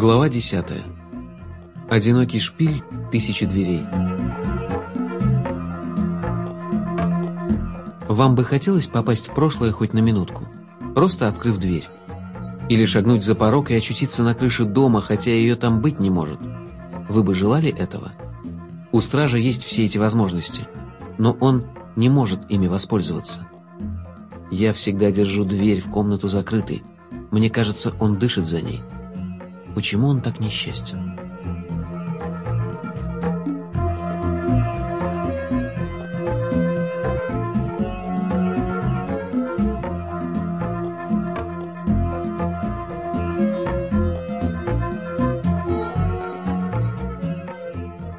Глава 10. Одинокий шпиль тысячи дверей. Вам бы хотелось попасть в прошлое хоть на минутку, просто открыв дверь? Или шагнуть за порог и очутиться на крыше дома, хотя ее там быть не может? Вы бы желали этого? У стража есть все эти возможности, но он не может ими воспользоваться. Я всегда держу дверь в комнату закрытой. Мне кажется, он дышит за ней. Почему он так несчастен?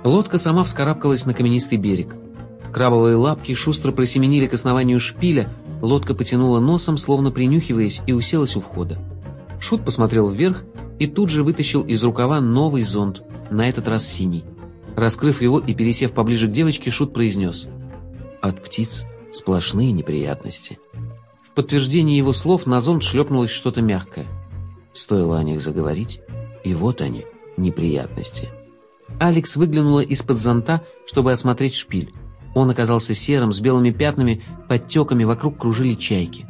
Лодка сама вскарабкалась на каменистый берег. Крабовые лапки шустро просеменили к основанию шпиля, лодка потянула носом, словно принюхиваясь, и уселась у входа. Шут посмотрел вверх и тут же вытащил из рукава новый зонт, на этот раз синий. Раскрыв его и пересев поближе к девочке, Шут произнес «От птиц сплошные неприятности». В подтверждение его слов на зонт шлепнулось что-то мягкое. Стоило о них заговорить, и вот они, неприятности. Алекс выглянула из-под зонта, чтобы осмотреть шпиль. Он оказался серым, с белыми пятнами, подтеками, вокруг кружили чайки.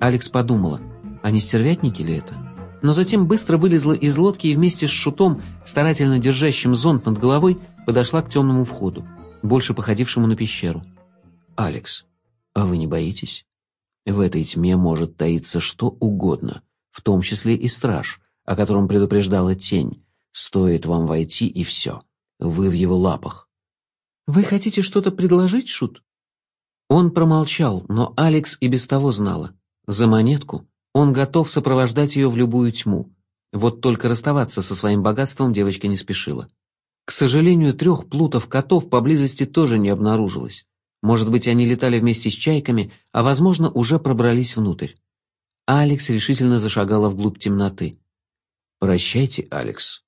Алекс подумала, а не стервятники ли это? Но затем быстро вылезла из лодки и вместе с шутом, старательно держащим зонт над головой, подошла к темному входу, больше походившему на пещеру. «Алекс, а вы не боитесь? В этой тьме может таиться что угодно, в том числе и страж, о котором предупреждала тень. Стоит вам войти, и все. Вы в его лапах». «Вы хотите что-то предложить, Шут?» Он промолчал, но Алекс и без того знала. За монетку он готов сопровождать ее в любую тьму. Вот только расставаться со своим богатством девочка не спешила. К сожалению, трех плутов котов поблизости тоже не обнаружилось. Может быть, они летали вместе с чайками, а, возможно, уже пробрались внутрь. Алекс решительно зашагала вглубь темноты. «Прощайте, Алекс».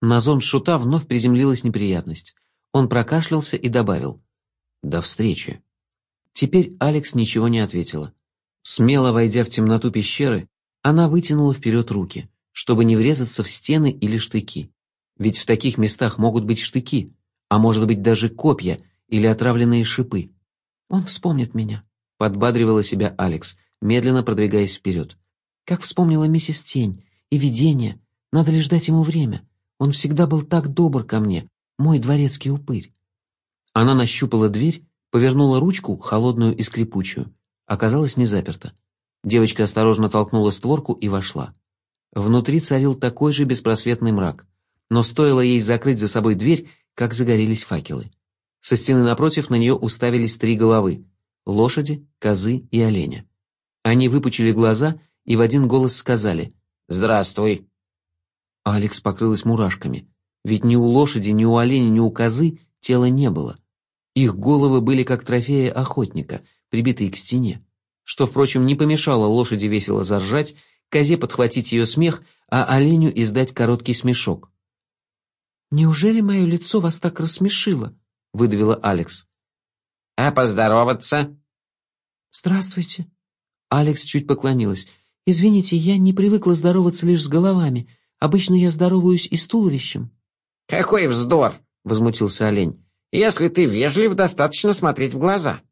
На зон шута вновь приземлилась неприятность. Он прокашлялся и добавил. «До встречи». Теперь Алекс ничего не ответила. Смело войдя в темноту пещеры, она вытянула вперед руки, чтобы не врезаться в стены или штыки. Ведь в таких местах могут быть штыки, а может быть даже копья или отравленные шипы. «Он вспомнит меня», — подбадривала себя Алекс, медленно продвигаясь вперед. «Как вспомнила миссис Тень и видение. Надо лишь дать ему время. Он всегда был так добр ко мне, мой дворецкий упырь». Она нащупала дверь, повернула ручку, холодную и скрипучую, оказалась не заперта. Девочка осторожно толкнула створку и вошла. Внутри царил такой же беспросветный мрак, но стоило ей закрыть за собой дверь, как загорелись факелы. Со стены напротив на нее уставились три головы — лошади, козы и оленя. Они выпучили глаза и в один голос сказали «Здравствуй». Алекс покрылась мурашками, ведь ни у лошади, ни у оленя, ни у козы тела не было. Их головы были как трофеи охотника — прибитые к стене, что, впрочем, не помешало лошади весело заржать, козе подхватить ее смех, а оленю издать короткий смешок. «Неужели мое лицо вас так рассмешило?» — выдавила Алекс. «А поздороваться?» «Здравствуйте». Алекс чуть поклонилась. «Извините, я не привыкла здороваться лишь с головами. Обычно я здороваюсь и с туловищем». «Какой вздор!» — возмутился олень. «Если ты вежлив, достаточно смотреть в глаза».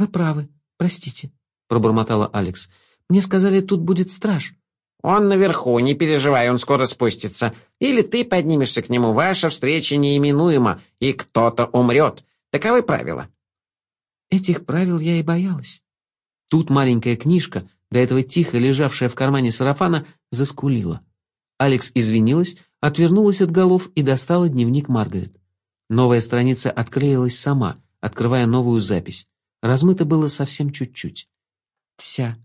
«Вы правы, простите», — пробормотала Алекс. «Мне сказали, тут будет страж». «Он наверху, не переживай, он скоро спустится. Или ты поднимешься к нему, ваша встреча неименуема, и кто-то умрет. Таковы правила». Этих правил я и боялась. Тут маленькая книжка, до этого тихо лежавшая в кармане сарафана, заскулила. Алекс извинилась, отвернулась от голов и достала дневник Маргарет. Новая страница отклеилась сама, открывая новую запись. Размыто было совсем чуть-чуть. Тся,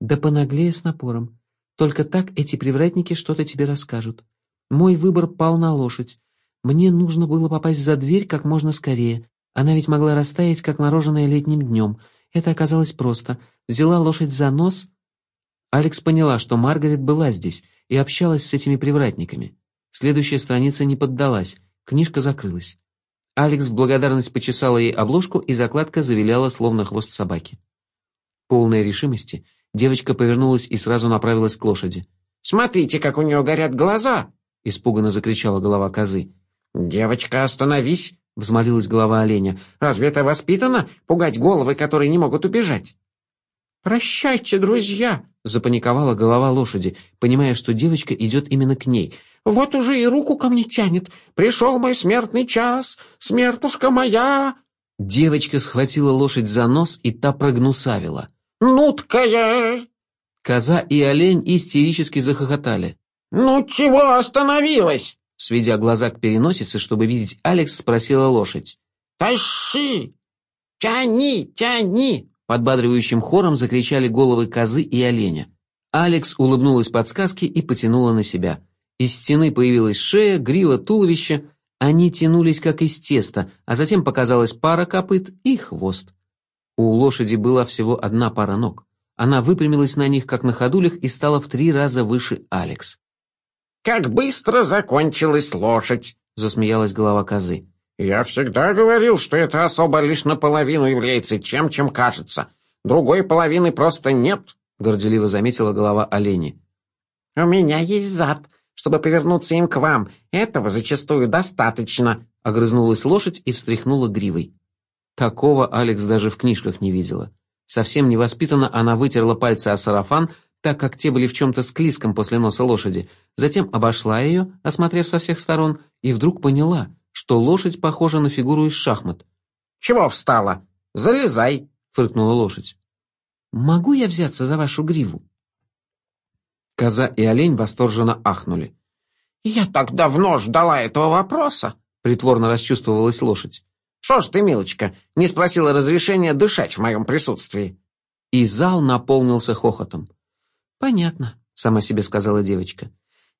да понаглее с напором. Только так эти привратники что-то тебе расскажут. Мой выбор пал на лошадь. Мне нужно было попасть за дверь как можно скорее. Она ведь могла растаять, как мороженое летним днем. Это оказалось просто. Взяла лошадь за нос. Алекс поняла, что Маргарет была здесь и общалась с этими привратниками. Следующая страница не поддалась, книжка закрылась. Алекс в благодарность почесала ей обложку, и закладка завиляла, словно хвост собаки. Полная решимости, девочка повернулась и сразу направилась к лошади. Смотрите, как у нее горят глаза!» — испуганно закричала голова козы. «Девочка, остановись!» — взмолилась голова оленя. «Разве это воспитано — пугать головы, которые не могут убежать?» «Прощайте, друзья!» — запаниковала голова лошади, понимая, что девочка идет именно к ней. «Вот уже и руку ко мне тянет. Пришел мой смертный час, смертушка моя!» Девочка схватила лошадь за нос, и та прогнусавила. «Нуткая!» Коза и олень истерически захохотали. «Ну чего остановилась?» Сведя глаза к переносице, чтобы видеть Алекс, спросила лошадь. «Тащи! Тяни, тяни!» Подбадривающим хором закричали головы козы и оленя. Алекс улыбнулась подсказке и потянула на себя. Из стены появилась шея, грива, туловище. Они тянулись как из теста, а затем показалась пара копыт и хвост. У лошади была всего одна пара ног. Она выпрямилась на них, как на ходулях, и стала в три раза выше Алекс. «Как быстро закончилась лошадь!» — засмеялась голова козы. «Я всегда говорил, что эта особа лишь наполовину является тем, чем кажется. Другой половины просто нет», — горделиво заметила голова олени. «У меня есть зад, чтобы повернуться им к вам. Этого зачастую достаточно», — огрызнулась лошадь и встряхнула гривой. Такого Алекс даже в книжках не видела. Совсем невоспитанно она вытерла пальцы о сарафан, так как те были в чем-то склизком после носа лошади, затем обошла ее, осмотрев со всех сторон, и вдруг поняла — что лошадь похожа на фигуру из шахмат. «Чего встала? Залезай!» — фыркнула лошадь. «Могу я взяться за вашу гриву?» Коза и олень восторженно ахнули. «Я так давно ждала этого вопроса!» — притворно расчувствовалась лошадь. «Что ж ты, милочка, не спросила разрешения дышать в моем присутствии?» И зал наполнился хохотом. «Понятно», — сама себе сказала девочка.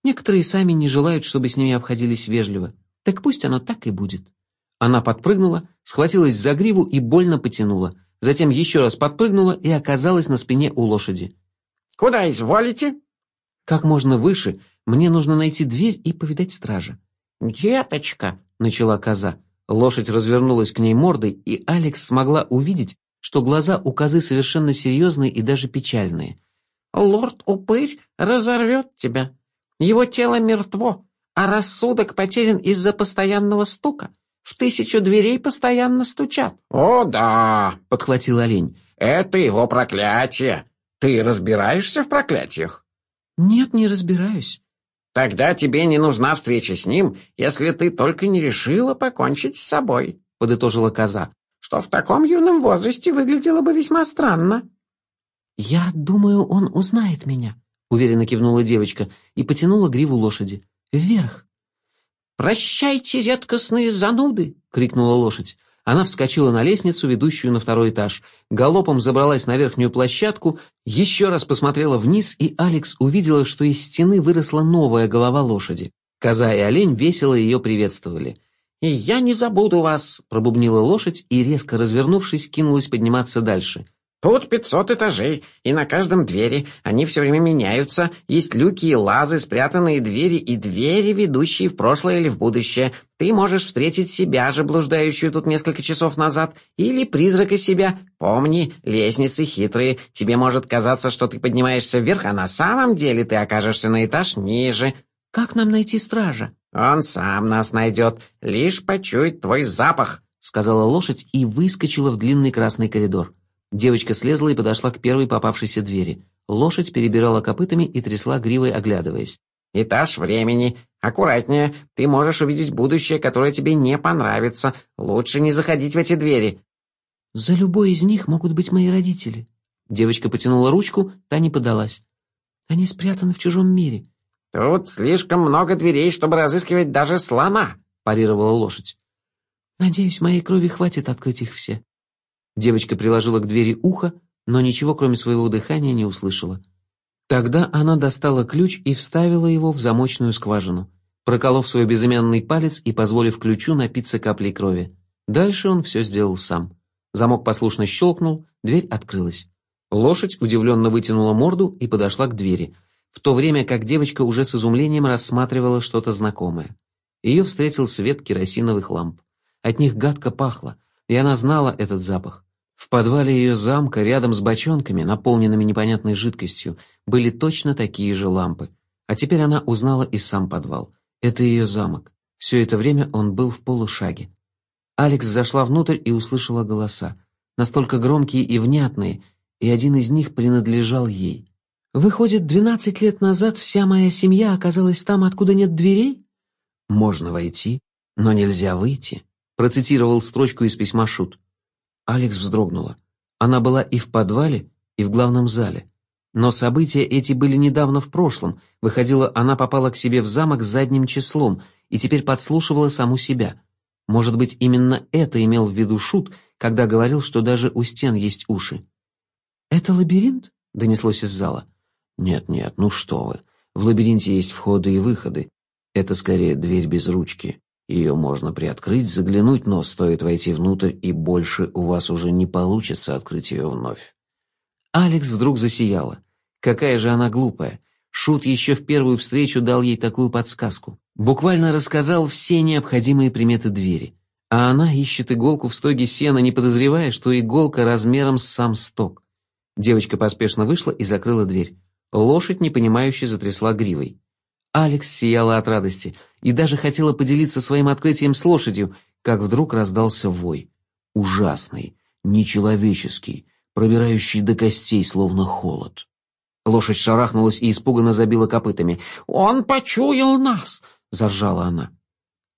«Некоторые сами не желают, чтобы с ними обходились вежливо. Так пусть оно так и будет. Она подпрыгнула, схватилась за гриву и больно потянула. Затем еще раз подпрыгнула и оказалась на спине у лошади. «Куда изволите?» «Как можно выше. Мне нужно найти дверь и повидать стража». «Деточка», — начала коза. Лошадь развернулась к ней мордой, и Алекс смогла увидеть, что глаза у козы совершенно серьезные и даже печальные. «Лорд-упырь разорвет тебя. Его тело мертво, а рассудок потерян из-за постоянного стука. В тысячу дверей постоянно стучат». «О, да», — подхватил олень, — «это его проклятие. Ты разбираешься в проклятиях?» «Нет, не разбираюсь». «Тогда тебе не нужна встреча с ним, если ты только не решила покончить с собой», — подытожила коза, «что в таком юном возрасте выглядело бы весьма странно». «Я думаю, он узнает меня», — уверенно кивнула девочка и потянула гриву лошади. Вверх!» «Прощайте, редкостные зануды!» — крикнула лошадь. Она вскочила на лестницу, ведущую на второй этаж, галопом забралась на верхнюю площадку, еще раз посмотрела вниз, и Алекс увидела, что из стены выросла новая голова лошади. Коза и олень весело ее приветствовали. «И я не забуду вас!» — пробубнила лошадь и, резко развернувшись, кинулась подниматься дальше. Тут пятьсот этажей, и на каждом двери. Они все время меняются. Есть люки и лазы, спрятанные двери и двери, ведущие в прошлое или в будущее. Ты можешь встретить себя же, блуждающую тут несколько часов назад, или призрака себя. Помни, лестницы хитрые. Тебе может казаться, что ты поднимаешься вверх, а на самом деле ты окажешься на этаж ниже. Как нам найти стража? Он сам нас найдет, лишь почует твой запах, сказала лошадь и выскочила в длинный красный коридор. Девочка слезла и подошла к первой попавшейся двери. Лошадь перебирала копытами и трясла гривой, оглядываясь. «Этаж времени. Аккуратнее. Ты можешь увидеть будущее, которое тебе не понравится. Лучше не заходить в эти двери». «За любой из них могут быть мои родители». Девочка потянула ручку, та не подалась. «Они спрятаны в чужом мире». «Тут слишком много дверей, чтобы разыскивать даже слона», — парировала лошадь. «Надеюсь, моей крови хватит открыть их все». Девочка приложила к двери ухо, но ничего, кроме своего дыхания, не услышала. Тогда она достала ключ и вставила его в замочную скважину, проколов свой безымянный палец и позволив ключу напиться каплей крови. Дальше он все сделал сам. Замок послушно щелкнул, дверь открылась. Лошадь удивленно вытянула морду и подошла к двери, в то время как девочка уже с изумлением рассматривала что-то знакомое. Ее встретил свет керосиновых ламп. От них гадко пахло, и она знала этот запах. В подвале ее замка, рядом с бочонками, наполненными непонятной жидкостью, были точно такие же лампы. А теперь она узнала и сам подвал. Это ее замок. Все это время он был в полушаге. Алекс зашла внутрь и услышала голоса, настолько громкие и внятные, и один из них принадлежал ей. «Выходит, двенадцать лет назад вся моя семья оказалась там, откуда нет дверей?» «Можно войти, но нельзя выйти», — процитировал строчку из письма Шут. Алекс вздрогнула. Она была и в подвале, и в главном зале. Но события эти были недавно в прошлом. Выходило, она попала к себе в замок задним числом и теперь подслушивала саму себя. Может быть, именно это имел в виду Шут, когда говорил, что даже у стен есть уши. «Это лабиринт?» — донеслось из зала. «Нет-нет, ну что вы. В лабиринте есть входы и выходы. Это скорее дверь без ручки. Ее можно приоткрыть, заглянуть, но стоит войти внутрь, и больше у вас уже не получится открыть ее вновь». Алекс вдруг засияла. Какая же она глупая. Шут еще в первую встречу дал ей такую подсказку. Буквально рассказал все необходимые приметы двери. А она ищет иголку в стоге сена, не подозревая, что иголка размером с сам сток. Девочка поспешно вышла и закрыла дверь. Лошадь, непонимающе, затрясла гривой. Алекс сияла от радости и даже хотела поделиться своим открытием с лошадью, как вдруг раздался вой. Ужасный, нечеловеческий, пробирающий до костей, словно холод. Лошадь шарахнулась и испуганно забила копытами. «Он почуял нас!» — заржала она.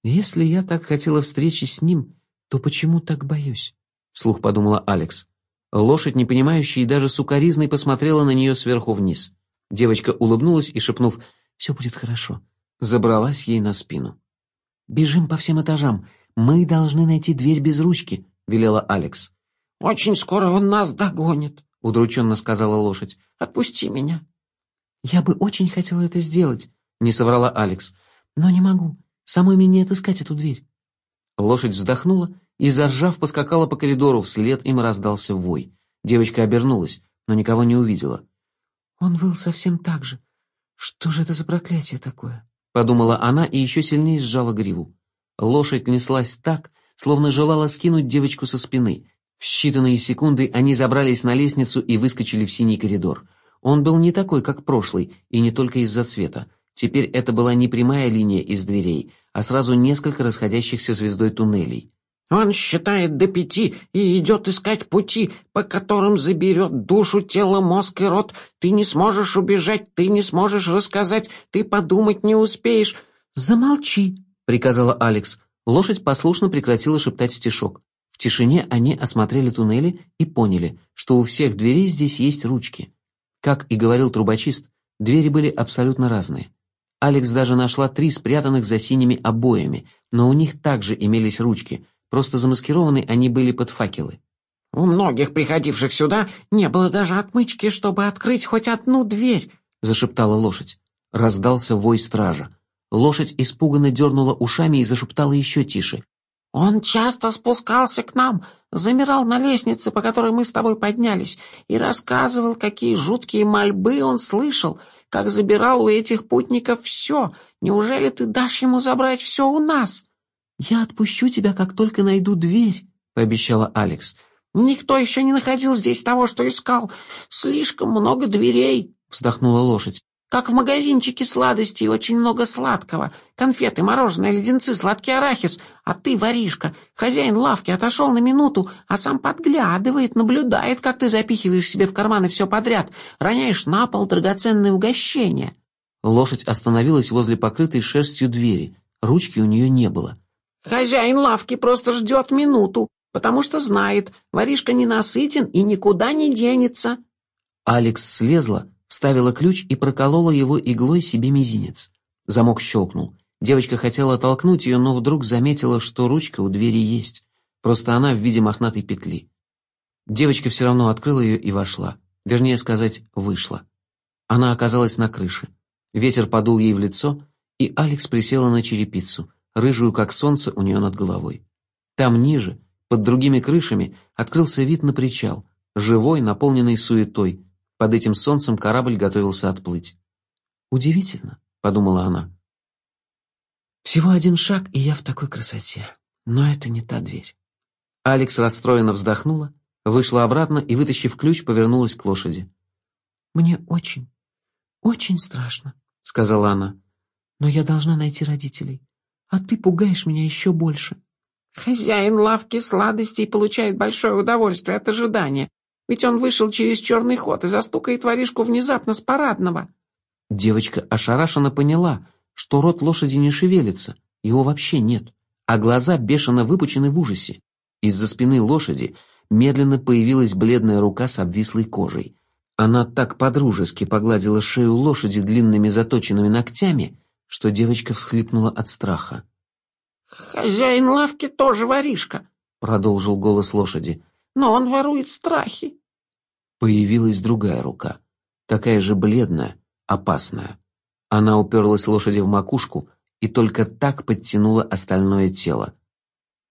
«Если я так хотела встречи с ним, то почему так боюсь?» — вслух подумала Алекс. Лошадь, непонимающая и даже сукоризной, посмотрела на нее сверху вниз. Девочка улыбнулась и, шепнув «Все будет хорошо», забралась ей на спину. «Бежим по всем этажам. Мы должны найти дверь без ручки», — велела Алекс. «Очень скоро он нас догонит», — удрученно сказала лошадь. «Отпусти меня». «Я бы очень хотела это сделать», — не соврала Алекс. «Но не могу. Самой мне не отыскать эту дверь». Лошадь вздохнула и, заржав, поскакала по коридору, вслед им раздался вой. Девочка обернулась, но никого не увидела. «Он выл совсем так же. Что же это за проклятие такое?» Подумала она и еще сильнее сжала гриву. Лошадь неслась так, словно желала скинуть девочку со спины. В считанные секунды они забрались на лестницу и выскочили в синий коридор. Он был не такой, как прошлый, и не только из-за цвета. Теперь это была не прямая линия из дверей, а сразу несколько расходящихся звездой туннелей. Он считает до пяти и идет искать пути, по которым заберет душу, тело, мозг и рот. Ты не сможешь убежать, ты не сможешь рассказать, ты подумать не успеешь. «Замолчи», — приказала Алекс. Лошадь послушно прекратила шептать стишок. В тишине они осмотрели туннели и поняли, что у всех дверей здесь есть ручки. Как и говорил трубочист, двери были абсолютно разные. Алекс даже нашла три спрятанных за синими обоями, но у них также имелись ручки — Просто замаскированы они были под факелы. «У многих приходивших сюда не было даже отмычки, чтобы открыть хоть одну дверь», — зашептала лошадь. Раздался вой стража. Лошадь испуганно дернула ушами и зашептала еще тише. «Он часто спускался к нам, замирал на лестнице, по которой мы с тобой поднялись, и рассказывал, какие жуткие мольбы он слышал, как забирал у этих путников все. Неужели ты дашь ему забрать все у нас?» «Я отпущу тебя, как только найду дверь», — пообещала Алекс. «Никто еще не находил здесь того, что искал. Слишком много дверей», — вздохнула лошадь. «Как в магазинчике сладостей очень много сладкого. Конфеты, мороженое, леденцы, сладкий арахис. А ты, воришка, хозяин лавки, отошел на минуту, а сам подглядывает, наблюдает, как ты запихиваешь себе в карманы все подряд, роняешь на пол драгоценные угощения». Лошадь остановилась возле покрытой шерстью двери. Ручки у нее не было. Хозяин лавки просто ждет минуту, потому что знает, воришка ненасытен и никуда не денется. Алекс слезла, вставила ключ и проколола его иглой себе мизинец. Замок щелкнул. Девочка хотела толкнуть ее, но вдруг заметила, что ручка у двери есть. Просто она в виде мохнатой петли. Девочка все равно открыла ее и вошла. Вернее сказать, вышла. Она оказалась на крыше. Ветер подул ей в лицо, и Алекс присела на черепицу — рыжую, как солнце, у нее над головой. Там ниже, под другими крышами, открылся вид на причал, живой, наполненный суетой. Под этим солнцем корабль готовился отплыть. «Удивительно», — подумала она. «Всего один шаг, и я в такой красоте. Но это не та дверь». Алекс расстроенно вздохнула, вышла обратно и, вытащив ключ, повернулась к лошади. «Мне очень, очень страшно», — сказала она. «Но я должна найти родителей, а ты пугаешь меня еще больше». «Хозяин лавки сладостей получает большое удовольствие от ожидания, ведь он вышел через черный ход и застукает воришку внезапно с парадного». Девочка ошарашенно поняла, что рот лошади не шевелится, его вообще нет, а глаза бешено выпучены в ужасе. Из-за спины лошади медленно появилась бледная рука с обвислой кожей. Она так подружески погладила шею лошади длинными заточенными ногтями, что девочка всхлипнула от страха. «Хозяин лавки тоже воришка», — продолжил голос лошади, — «но он ворует страхи». Появилась другая рука, такая же бледная, опасная. Она уперлась лошади в макушку и только так подтянула остальное тело.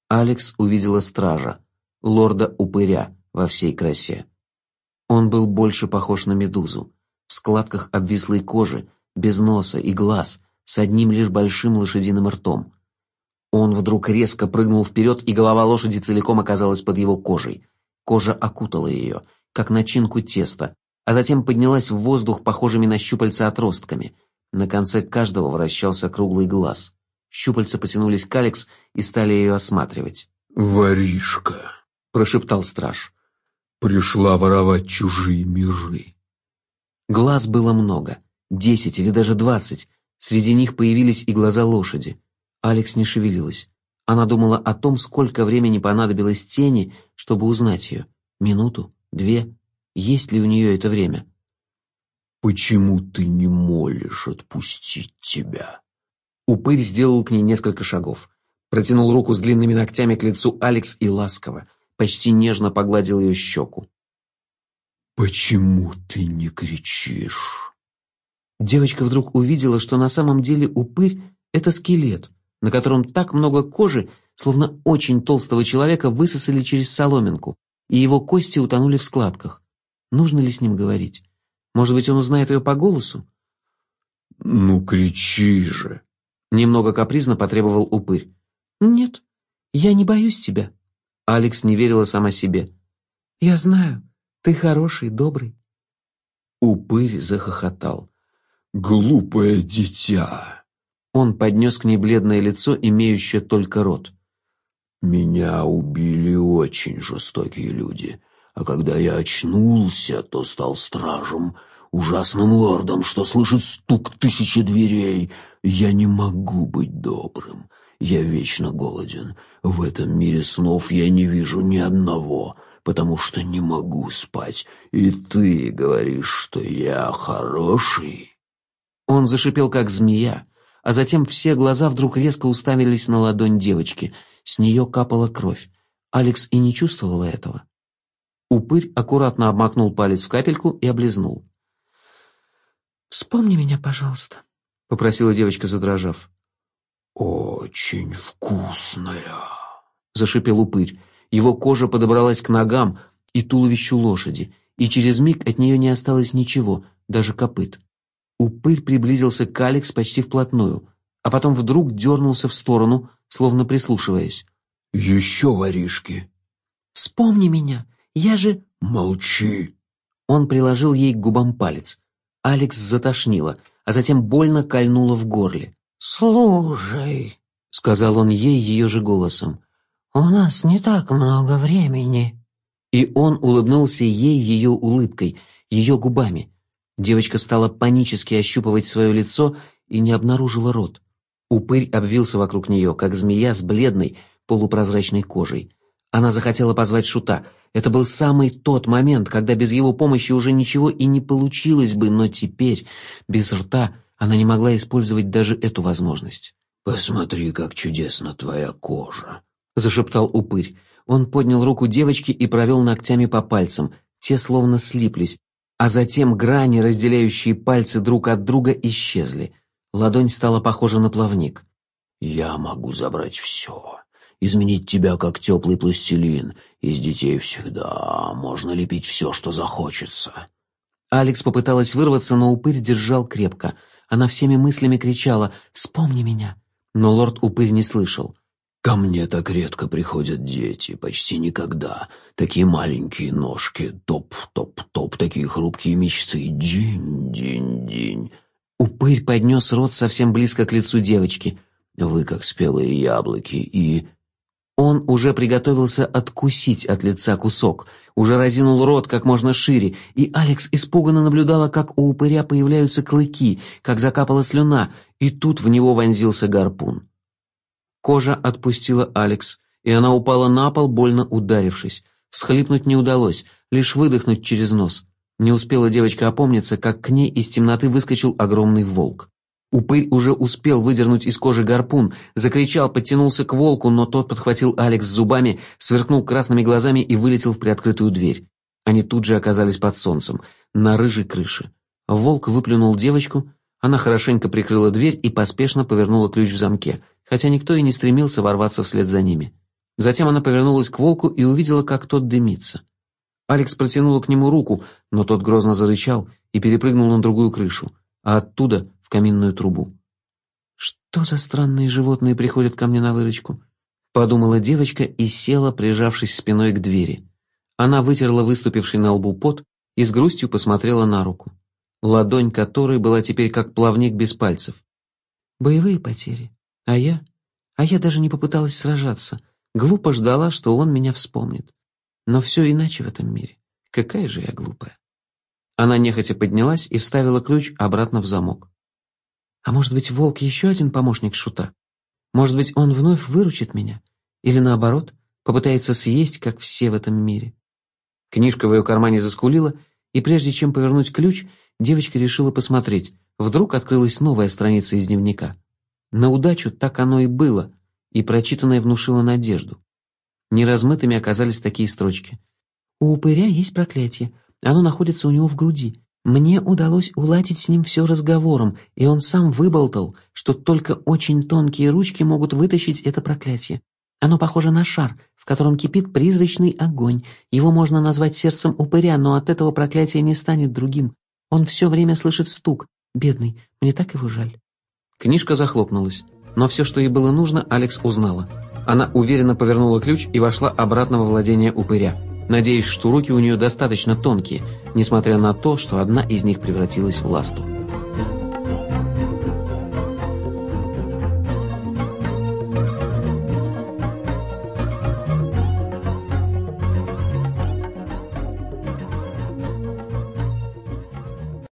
Алекс увидела стража, лорда-упыря во всей красе. Он был больше похож на медузу, в складках обвислой кожи, без носа и глаз, с одним лишь большим лошадиным ртом. Он вдруг резко прыгнул вперед, и голова лошади целиком оказалась под его кожей. Кожа окутала ее, как начинку теста, а затем поднялась в воздух похожими на щупальца отростками. На конце каждого вращался круглый глаз. Щупальца потянулись к Алекс и стали ее осматривать. «Воришка», — прошептал страж, — «пришла воровать чужие миры». Глаз было много, десять или даже двадцать. Среди них появились и глаза лошади. Алекс не шевелилась. Она думала о том, сколько времени понадобилось тени, чтобы узнать ее. Минуту? Две? Есть ли у нее это время? «Почему ты не молишь отпустить тебя?» Упырь сделал к ней несколько шагов. Протянул руку с длинными ногтями к лицу Алекс и ласково, почти нежно погладил ее щеку. «Почему ты не кричишь?» Девочка вдруг увидела, что на самом деле упырь — это скелет, на котором так много кожи, словно очень толстого человека высосали через соломинку, и его кости утонули в складках. Нужно ли с ним говорить? Может быть, он узнает ее по голосу? «Ну, кричи же!» Немного капризно потребовал упырь. «Нет, я не боюсь тебя». Алекс не верила сама себе. «Я знаю, ты хороший, добрый». Упырь захохотал. «Глупое дитя!» Он поднес к ней бледное лицо, имеющее только рот. «Меня убили очень жестокие люди, а когда я очнулся, то стал стражем, ужасным лордом, что слышит стук тысячи дверей. Я не могу быть добрым. Я вечно голоден. В этом мире снов я не вижу ни одного, потому что не могу спать. И ты говоришь, что я хороший?» Он зашипел, как змея, а затем все глаза вдруг резко уставились на ладонь девочки. С нее капала кровь. Алекс и не чувствовала этого. Упырь аккуратно обмакнул палец в капельку и облизнул. «Вспомни меня, пожалуйста», — попросила девочка, задрожав. «Очень вкусная», — зашипел упырь. Его кожа подобралась к ногам и туловищу лошади, и через миг от нее не осталось ничего, даже копыт. Упырь приблизился к Алекс почти вплотную, а потом вдруг дернулся в сторону, словно прислушиваясь. «Еще воришки!» «Вспомни меня, я же...» «Молчи!» Он приложил ей к губам палец. Алекс затошнило, а затем больно кольнуло в горле. «Слушай», — сказал он ей ее же голосом, — «у нас не так много времени». И он улыбнулся ей ее улыбкой, ее губами. Девочка стала панически ощупывать свое лицо и не обнаружила рот. Упырь обвился вокруг нее, как змея с бледной, полупрозрачной кожей. Она захотела позвать Шута. Это был самый тот момент, когда без его помощи уже ничего и не получилось бы, но теперь, без рта, она не могла использовать даже эту возможность. «Посмотри, как чудесно твоя кожа», — зашептал упырь. Он поднял руку девочки и провел ногтями по пальцам. Те словно слиплись, а затем грани, разделяющие пальцы друг от друга, исчезли. Ладонь стала похожа на плавник. «Я могу забрать все, изменить тебя как теплый пластилин. Из детей всегда можно лепить все, что захочется». Алекс попыталась вырваться, но упырь держал крепко — она всеми мыслями кричала «Вспомни меня!» Но лорд-упырь не слышал. «Ко мне так редко приходят дети, почти никогда. Такие маленькие ножки, топ-топ-топ, такие хрупкие мечты, динь-динь-динь». Упырь поднес рот совсем близко к лицу девочки. «Вы как спелые яблоки и...» Он уже приготовился откусить от лица кусок, уже разинул рот как можно шире, и Алекс испуганно наблюдала, как у упыря появляются клыки, как закапала слюна, и тут в него вонзился гарпун. Кожа отпустила Алекс, и она упала на пол, больно ударившись. Всхлипнуть не удалось, лишь выдохнуть через нос. Не успела девочка опомниться, как к ней из темноты выскочил огромный волк. Упырь уже успел выдернуть из кожи гарпун, закричал, подтянулся к волку, но тот подхватил Алекс зубами, сверкнул красными глазами и вылетел в приоткрытую дверь. Они тут же оказались под солнцем, на рыжей крыше. Волк выплюнул девочку, она хорошенько прикрыла дверь и поспешно повернула ключ в замке, хотя никто и не стремился ворваться вслед за ними. Затем она повернулась к волку и увидела, как тот дымится. Алекс протянула к нему руку, но тот грозно зарычал и перепрыгнул на другую крышу, а оттуда в каминную трубу. «Что за странные животные приходят ко мне на выручку?» — подумала девочка и села, прижавшись спиной к двери. Она вытерла выступивший на лбу пот и с грустью посмотрела на руку, ладонь которой была теперь как плавник без пальцев. «Боевые потери. А я? А я даже не попыталась сражаться». Глупо ждала, что он меня вспомнит. Но все иначе в этом мире. Какая же я глупая. Она нехотя поднялась и вставила ключ обратно в замок. А может быть, волк еще один помощник шута? Может быть, он вновь выручит меня? Или наоборот, попытается съесть, как все в этом мире? Книжка в ее кармане заскулила, и прежде чем повернуть ключ, девочка решила посмотреть. Вдруг открылась новая страница из дневника. На удачу так оно и было и прочитанное внушило надежду. Неразмытыми оказались такие строчки. «У упыря есть проклятие. Оно находится у него в груди. Мне удалось уладить с ним все разговором, и он сам выболтал, что только очень тонкие ручки могут вытащить это проклятие. Оно похоже на шар, в котором кипит призрачный огонь. Его можно назвать сердцем упыря, но от этого проклятие не станет другим. Он все время слышит стук. Бедный, мне так его жаль». Книжка захлопнулась. Но все, что ей было нужно, Алекс узнала. Она уверенно повернула ключ и вошла обратно во владение упыря, надеясь, что руки у нее достаточно тонкие, несмотря на то, что одна из них превратилась в ласту.